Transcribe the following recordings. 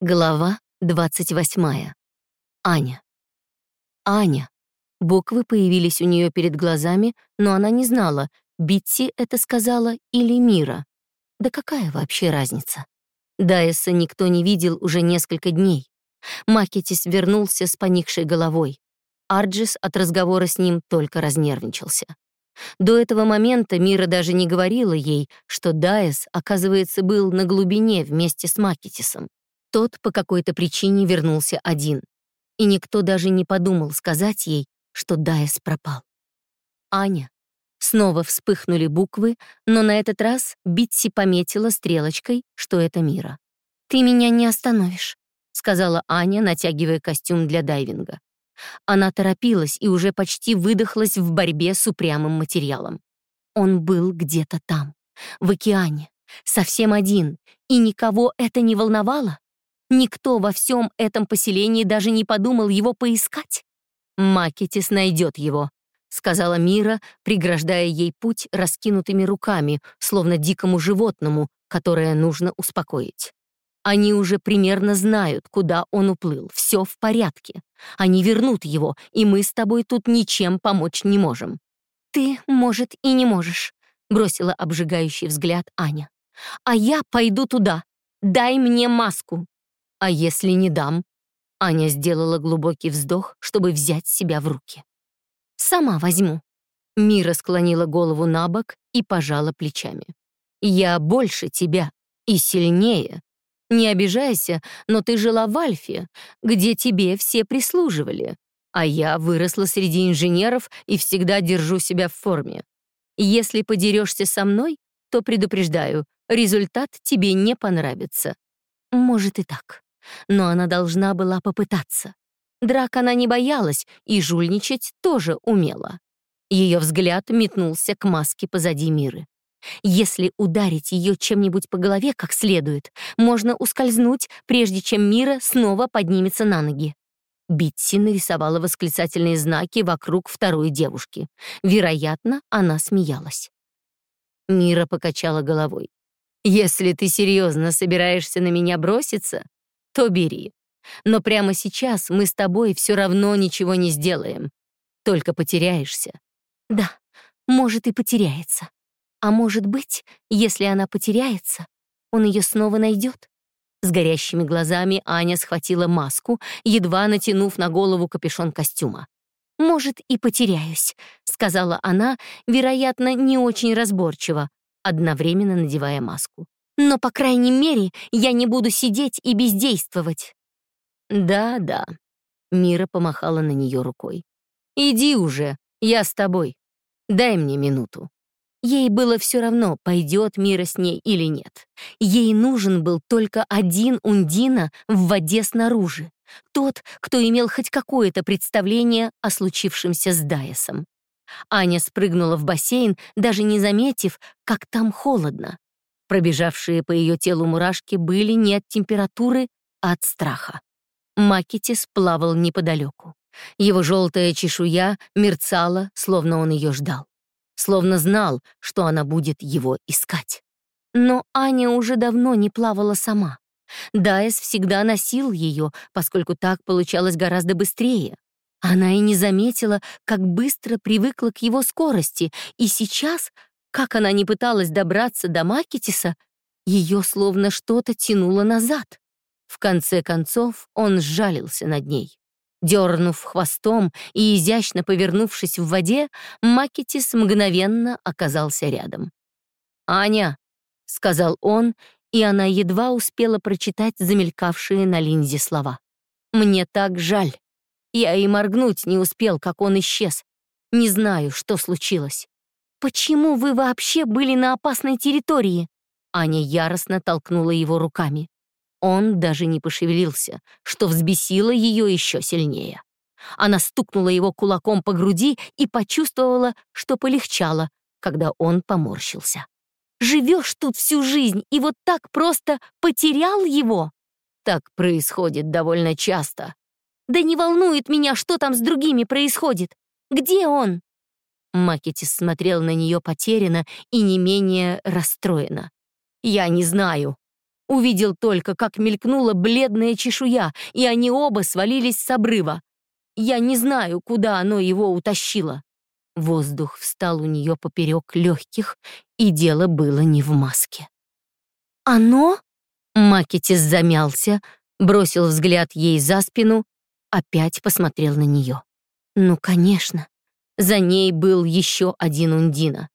Глава 28. Аня. Аня. Буквы появились у нее перед глазами, но она не знала, Битти это сказала или Мира. Да какая вообще разница? Дайеса никто не видел уже несколько дней. Макетис вернулся с поникшей головой. Арджис от разговора с ним только разнервничался. До этого момента Мира даже не говорила ей, что Дайес, оказывается, был на глубине вместе с Макетисом. Тот по какой-то причине вернулся один, и никто даже не подумал сказать ей, что Дайс пропал. Аня. Снова вспыхнули буквы, но на этот раз Битси пометила стрелочкой, что это Мира. «Ты меня не остановишь», — сказала Аня, натягивая костюм для дайвинга. Она торопилась и уже почти выдохлась в борьбе с упрямым материалом. Он был где-то там, в океане, совсем один, и никого это не волновало? Никто во всем этом поселении даже не подумал его поискать. «Макетис найдет его», — сказала Мира, преграждая ей путь раскинутыми руками, словно дикому животному, которое нужно успокоить. Они уже примерно знают, куда он уплыл. Все в порядке. Они вернут его, и мы с тобой тут ничем помочь не можем. Ты, может, и не можешь, бросила обжигающий взгляд Аня. А я пойду туда. Дай мне маску. А если не дам? Аня сделала глубокий вздох, чтобы взять себя в руки. Сама возьму. Мира склонила голову на бок и пожала плечами. Я больше тебя и сильнее. Не обижайся, но ты жила в Альфе, где тебе все прислуживали, а я выросла среди инженеров и всегда держу себя в форме. Если подерешься со мной, то предупреждаю, результат тебе не понравится. Может и так но она должна была попытаться. Драк она не боялась и жульничать тоже умела. Ее взгляд метнулся к маске позади Миры. Если ударить ее чем-нибудь по голове как следует, можно ускользнуть, прежде чем Мира снова поднимется на ноги. Битси нарисовала восклицательные знаки вокруг второй девушки. Вероятно, она смеялась. Мира покачала головой. «Если ты серьезно собираешься на меня броситься, то бери. Но прямо сейчас мы с тобой все равно ничего не сделаем. Только потеряешься. Да, может и потеряется. А может быть, если она потеряется, он ее снова найдет. С горящими глазами Аня схватила маску, едва натянув на голову капюшон костюма. «Может, и потеряюсь», — сказала она, вероятно, не очень разборчиво, одновременно надевая маску. Но, по крайней мере, я не буду сидеть и бездействовать. Да-да. Мира помахала на нее рукой. Иди уже, я с тобой. Дай мне минуту. Ей было все равно, пойдет Мира с ней или нет. Ей нужен был только один Ундина в воде снаружи. Тот, кто имел хоть какое-то представление о случившемся с Дайесом. Аня спрыгнула в бассейн, даже не заметив, как там холодно. Пробежавшие по ее телу мурашки были не от температуры, а от страха. Макетис плавал неподалеку. Его желтая чешуя мерцала, словно он ее ждал. Словно знал, что она будет его искать. Но Аня уже давно не плавала сама. Дайс всегда носил ее, поскольку так получалось гораздо быстрее. Она и не заметила, как быстро привыкла к его скорости, и сейчас как она не пыталась добраться до Макетиса, ее словно что-то тянуло назад. В конце концов он сжалился над ней. Дернув хвостом и изящно повернувшись в воде, Макетис мгновенно оказался рядом. «Аня», — сказал он, и она едва успела прочитать замелькавшие на линзе слова. «Мне так жаль. Я и моргнуть не успел, как он исчез. Не знаю, что случилось. «Почему вы вообще были на опасной территории?» Аня яростно толкнула его руками. Он даже не пошевелился, что взбесило ее еще сильнее. Она стукнула его кулаком по груди и почувствовала, что полегчало, когда он поморщился. «Живешь тут всю жизнь и вот так просто потерял его?» «Так происходит довольно часто». «Да не волнует меня, что там с другими происходит. Где он?» Макетис смотрел на нее потерянно и не менее расстроенно. «Я не знаю». Увидел только, как мелькнула бледная чешуя, и они оба свалились с обрыва. Я не знаю, куда оно его утащило. Воздух встал у нее поперек легких, и дело было не в маске. «Оно?» Макетис замялся, бросил взгляд ей за спину, опять посмотрел на нее. «Ну, конечно. За ней был еще один Ундина.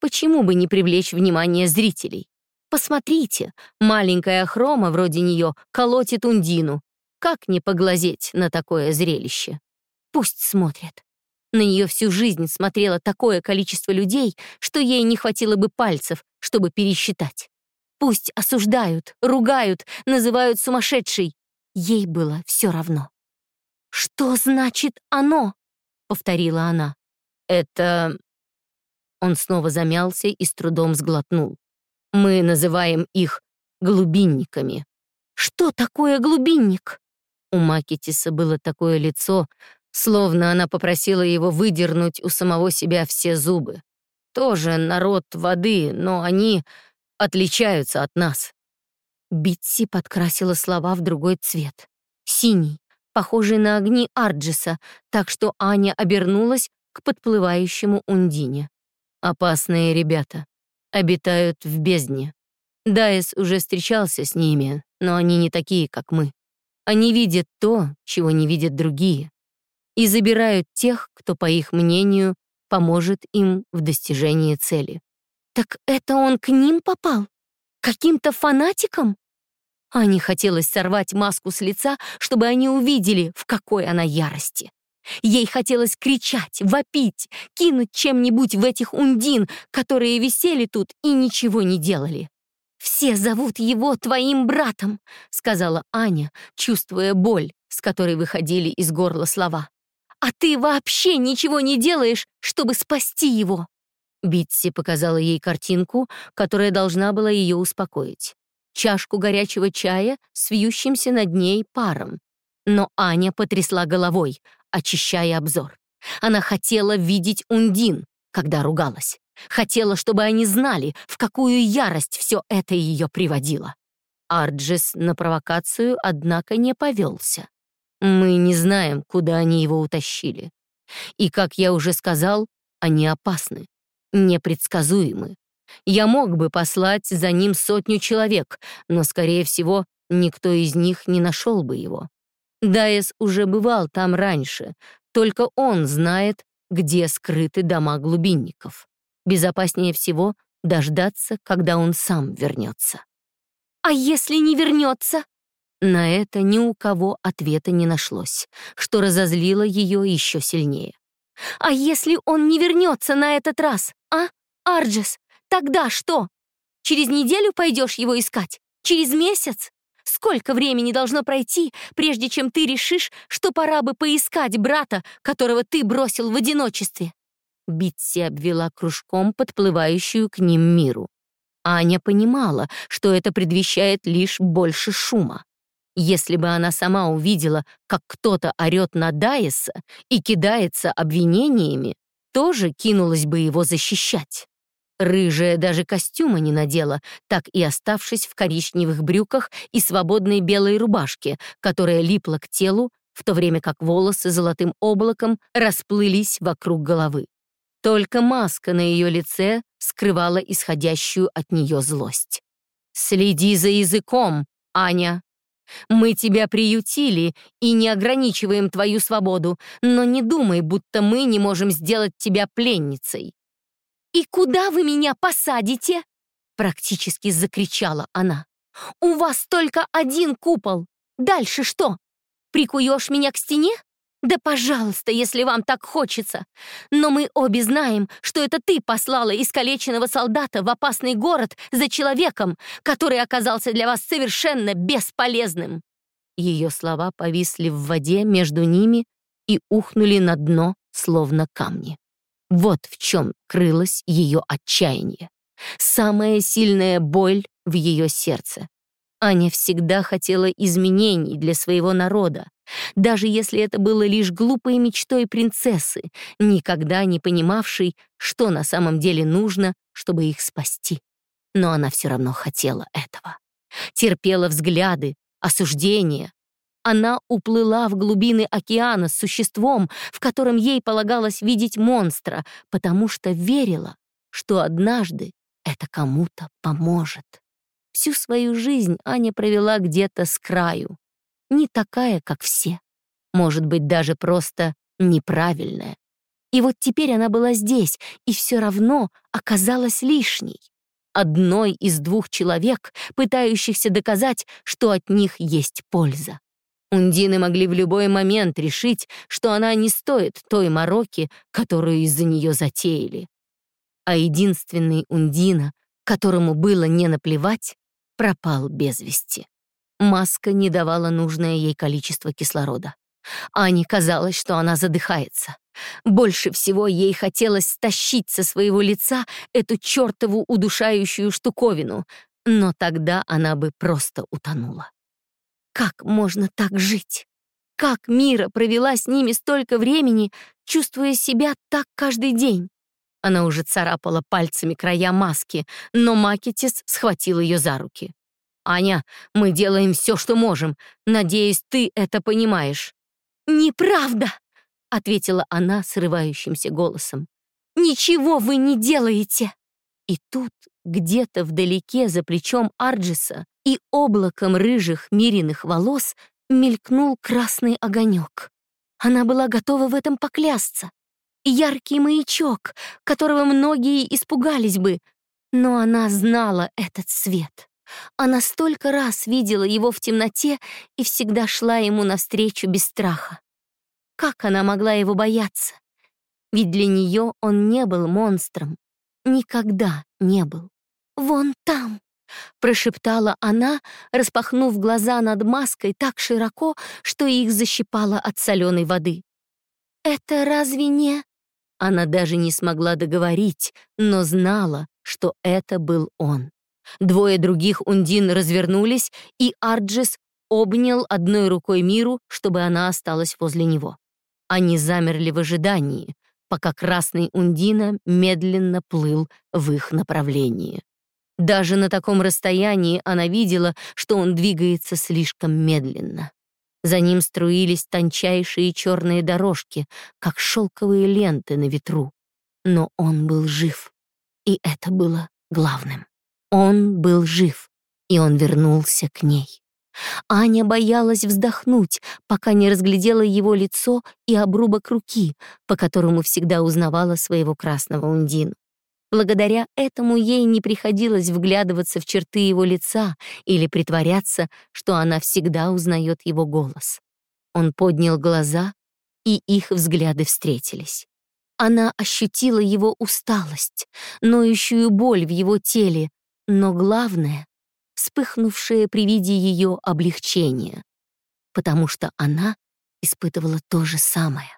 Почему бы не привлечь внимание зрителей? Посмотрите, маленькая хрома вроде нее колотит Ундину. Как не поглазеть на такое зрелище? Пусть смотрят. На нее всю жизнь смотрело такое количество людей, что ей не хватило бы пальцев, чтобы пересчитать. Пусть осуждают, ругают, называют сумасшедшей. Ей было все равно. «Что значит оно?» — повторила она. «Это...» Он снова замялся и с трудом сглотнул. «Мы называем их глубинниками». «Что такое глубинник?» У Макетиса было такое лицо, словно она попросила его выдернуть у самого себя все зубы. Тоже народ воды, но они отличаются от нас. Битси подкрасила слова в другой цвет. Синий, похожий на огни Арджиса, так что Аня обернулась к подплывающему Ундине. «Опасные ребята. Обитают в бездне. Дайс уже встречался с ними, но они не такие, как мы. Они видят то, чего не видят другие, и забирают тех, кто, по их мнению, поможет им в достижении цели. Так это он к ним попал? Каким-то фанатиком? Ане хотелось сорвать маску с лица, чтобы они увидели, в какой она ярости. Ей хотелось кричать, вопить, кинуть чем-нибудь в этих ундин, которые висели тут и ничего не делали. «Все зовут его твоим братом», — сказала Аня, чувствуя боль, с которой выходили из горла слова. «А ты вообще ничего не делаешь, чтобы спасти его». Битси показала ей картинку, которая должна была ее успокоить. Чашку горячего чая с вьющимся над ней паром. Но Аня потрясла головой, очищая обзор. Она хотела видеть Ундин, когда ругалась. Хотела, чтобы они знали, в какую ярость все это ее приводило. Арджис на провокацию, однако, не повелся. Мы не знаем, куда они его утащили. И, как я уже сказал, они опасны непредсказуемы. Я мог бы послать за ним сотню человек, но, скорее всего, никто из них не нашел бы его. Дайес уже бывал там раньше, только он знает, где скрыты дома глубинников. Безопаснее всего дождаться, когда он сам вернется. «А если не вернется?» На это ни у кого ответа не нашлось, что разозлило ее еще сильнее. «А если он не вернется на этот раз?» «А, Арджис, тогда что? Через неделю пойдешь его искать? Через месяц? Сколько времени должно пройти, прежде чем ты решишь, что пора бы поискать брата, которого ты бросил в одиночестве?» Битси обвела кружком подплывающую к ним миру. Аня понимала, что это предвещает лишь больше шума. Если бы она сама увидела, как кто-то орёт на Дайеса и кидается обвинениями, тоже кинулась бы его защищать. Рыжая даже костюма не надела, так и оставшись в коричневых брюках и свободной белой рубашке, которая липла к телу, в то время как волосы золотым облаком расплылись вокруг головы. Только маска на ее лице скрывала исходящую от нее злость. «Следи за языком, Аня!» Мы тебя приютили и не ограничиваем твою свободу, но не думай, будто мы не можем сделать тебя пленницей». «И куда вы меня посадите?» Практически закричала она. «У вас только один купол. Дальше что? Прикуешь меня к стене? Да пожалуйста, если вам так хочется. Но мы обе знаем, что это ты послала искалеченного солдата в опасный город за человеком, который оказался для вас совершенно бесполезным. Ее слова повисли в воде между ними и ухнули на дно, словно камни. Вот в чем крылось ее отчаяние. Самая сильная боль в ее сердце. Аня всегда хотела изменений для своего народа, даже если это было лишь глупой мечтой принцессы, никогда не понимавшей, что на самом деле нужно, чтобы их спасти. Но она все равно хотела этого. терпела взгляды, осуждения. Она уплыла в глубины океана с существом, в котором ей полагалось видеть монстра, потому что верила, что однажды это кому-то поможет. Всю свою жизнь Аня провела где-то с краю. Не такая, как все. Может быть, даже просто неправильная. И вот теперь она была здесь, и все равно оказалась лишней. Одной из двух человек, пытающихся доказать, что от них есть польза. Ундины могли в любой момент решить, что она не стоит той мороки, которую из-за нее затеяли. А единственный Ундина, которому было не наплевать, пропал без вести. Маска не давала нужное ей количество кислорода. Ане казалось, что она задыхается. Больше всего ей хотелось стащить со своего лица эту чертову удушающую штуковину, но тогда она бы просто утонула. Как можно так жить? Как Мира провела с ними столько времени, чувствуя себя так каждый день? Она уже царапала пальцами края маски, но Макетис схватил ее за руки. «Аня, мы делаем все, что можем. Надеюсь, ты это понимаешь». «Неправда!» — ответила она срывающимся голосом. «Ничего вы не делаете!» И тут, где-то вдалеке за плечом Арджиса и облаком рыжих мириных волос мелькнул красный огонек. Она была готова в этом поклясться. Яркий маячок, которого многие испугались бы, но она знала этот свет. Она столько раз видела его в темноте и всегда шла ему навстречу без страха. Как она могла его бояться? Ведь для нее он не был монстром. Никогда не был. «Вон там!» — прошептала она, распахнув глаза над маской так широко, что их защипало от соленой воды. «Это разве не...» Она даже не смогла договорить, но знала, что это был он. Двое других Ундин развернулись, и Арджис обнял одной рукой Миру, чтобы она осталась возле него. Они замерли в ожидании, пока красный Ундина медленно плыл в их направлении. Даже на таком расстоянии она видела, что он двигается слишком медленно. За ним струились тончайшие черные дорожки, как шелковые ленты на ветру. Но он был жив, и это было главным. Он был жив, и он вернулся к ней. Аня боялась вздохнуть, пока не разглядела его лицо и обрубок руки, по которому всегда узнавала своего красного ундину. Благодаря этому ей не приходилось вглядываться в черты его лица или притворяться, что она всегда узнает его голос. Он поднял глаза, и их взгляды встретились. Она ощутила его усталость, ноющую боль в его теле, но главное — вспыхнувшее при виде ее облегчение, потому что она испытывала то же самое.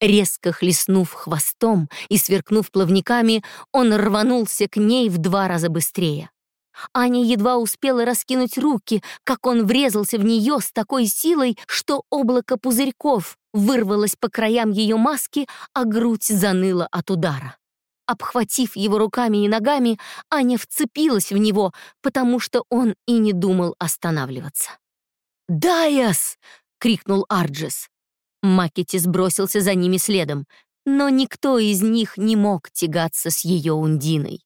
Резко хлестнув хвостом и сверкнув плавниками, он рванулся к ней в два раза быстрее. Аня едва успела раскинуть руки, как он врезался в нее с такой силой, что облако пузырьков вырвалось по краям ее маски, а грудь заныла от удара. Обхватив его руками и ногами, Аня вцепилась в него, потому что он и не думал останавливаться. «Дайас!» — крикнул Арджис. Макети сбросился за ними следом, но никто из них не мог тягаться с ее Ундиной.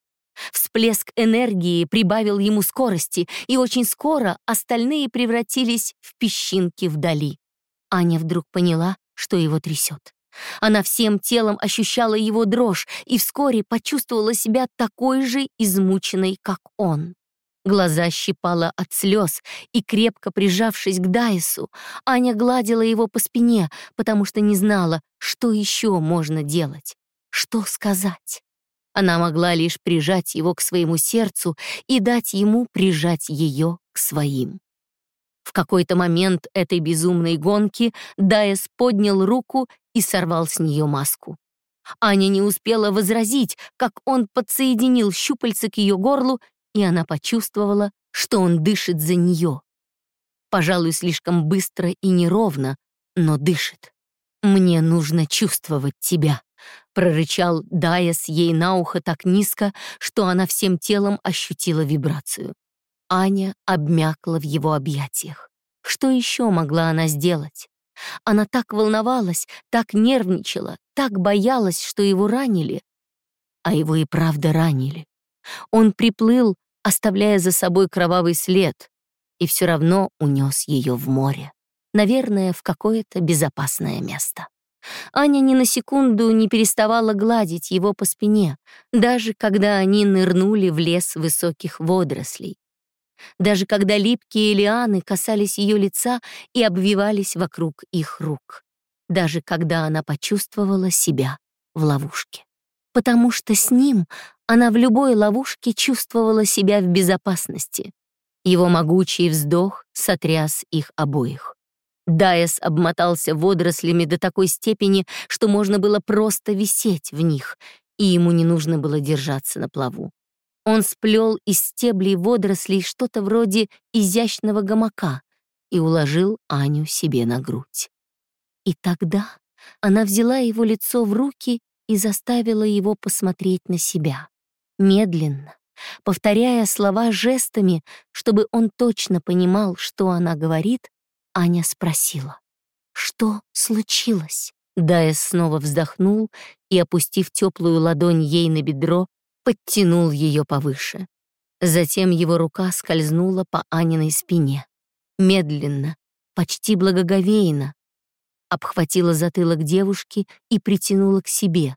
Всплеск энергии прибавил ему скорости, и очень скоро остальные превратились в песчинки вдали. Аня вдруг поняла, что его трясет. Она всем телом ощущала его дрожь и вскоре почувствовала себя такой же измученной, как он. Глаза щипала от слез, и, крепко прижавшись к Дайсу, Аня гладила его по спине, потому что не знала, что еще можно делать, что сказать. Она могла лишь прижать его к своему сердцу и дать ему прижать ее к своим. В какой-то момент этой безумной гонки Дайс поднял руку и сорвал с нее маску. Аня не успела возразить, как он подсоединил щупальца к ее горлу, и она почувствовала, что он дышит за нее. Пожалуй, слишком быстро и неровно, но дышит. «Мне нужно чувствовать тебя», — прорычал Дайас ей на ухо так низко, что она всем телом ощутила вибрацию. Аня обмякла в его объятиях. Что еще могла она сделать? Она так волновалась, так нервничала, так боялась, что его ранили. А его и правда ранили. Он приплыл, оставляя за собой кровавый след, и все равно унес ее в море. Наверное, в какое-то безопасное место. Аня ни на секунду не переставала гладить его по спине, даже когда они нырнули в лес высоких водорослей. Даже когда липкие лианы касались ее лица и обвивались вокруг их рук. Даже когда она почувствовала себя в ловушке. Потому что с ним она в любой ловушке чувствовала себя в безопасности. Его могучий вздох сотряс их обоих. Дайес обмотался водорослями до такой степени, что можно было просто висеть в них, и ему не нужно было держаться на плаву. Он сплел из стеблей водорослей что-то вроде изящного гамака и уложил Аню себе на грудь. И тогда она взяла его лицо в руки и заставила его посмотреть на себя. Медленно, повторяя слова жестами, чтобы он точно понимал, что она говорит, Аня спросила, что случилось? Дайс снова вздохнул и, опустив теплую ладонь ей на бедро, подтянул ее повыше. Затем его рука скользнула по Аниной спине. Медленно, почти благоговейно, обхватила затылок девушки и притянула к себе,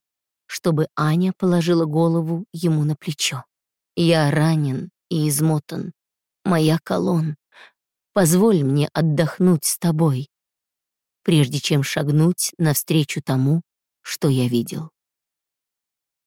чтобы Аня положила голову ему на плечо. «Я ранен и измотан. Моя колонн. Позволь мне отдохнуть с тобой, прежде чем шагнуть навстречу тому, что я видел.